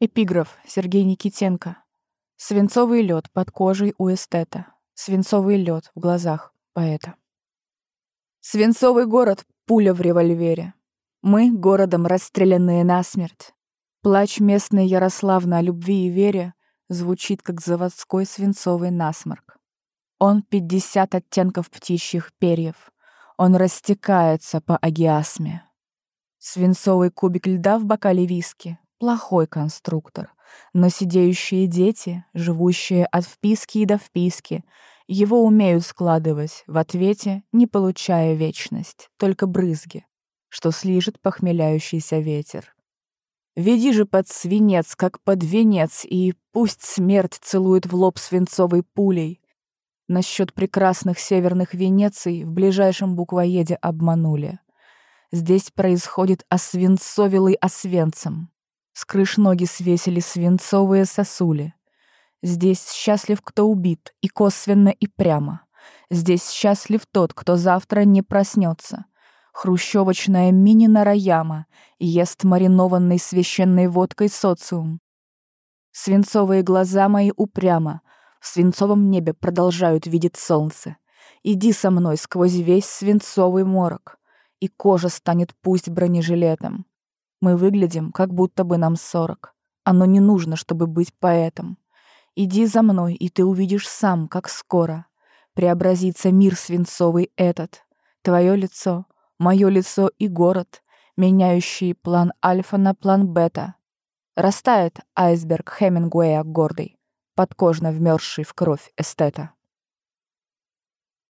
Эпиграф Сергей Никитенко. Свинцовый лед под кожей у эстета. Свинцовый лед в глазах поэта. Свинцовый город — пуля в револьвере. Мы — городом расстрелянные насмерть. Плач местный Ярославна о любви и вере звучит, как заводской свинцовый насморк. Он пятьдесят оттенков птичьих перьев. Он растекается по агиасме. Свинцовый кубик льда в бокале виски — плохой конструктор. Но сидеющие дети, живущие от вписки и до вписки, его умеют складывать в ответе, не получая вечность, только брызги, что слижет похмеляющийся ветер. Веди же под свинец, как под венец, и пусть смерть целует в лоб свинцовой пулей. Насчет прекрасных северных Венеций в ближайшем буквоеде обманули. Здесь происходит освинцовилый освенцем. С крыш ноги свесили свинцовые сосули. Здесь счастлив, кто убит, и косвенно, и прямо. Здесь счастлив тот, кто завтра не проснется. Хрущевочная мини-нараяма ест маринованной священной водкой социум. Свинцовые глаза мои упрямо в свинцовом небе продолжают видеть солнце. Иди со мной сквозь весь свинцовый морок, и кожа станет пусть бронежилетом. Мы выглядим, как будто бы нам сорок. Оно не нужно, чтобы быть поэтом. Иди за мной, и ты увидишь сам, как скоро преобразится мир свинцовый этот. Твое лицо, мое лицо и город, меняющий план альфа на план бета. Растает айсберг Хемингуэя гордый, подкожно вмерзший в кровь эстета.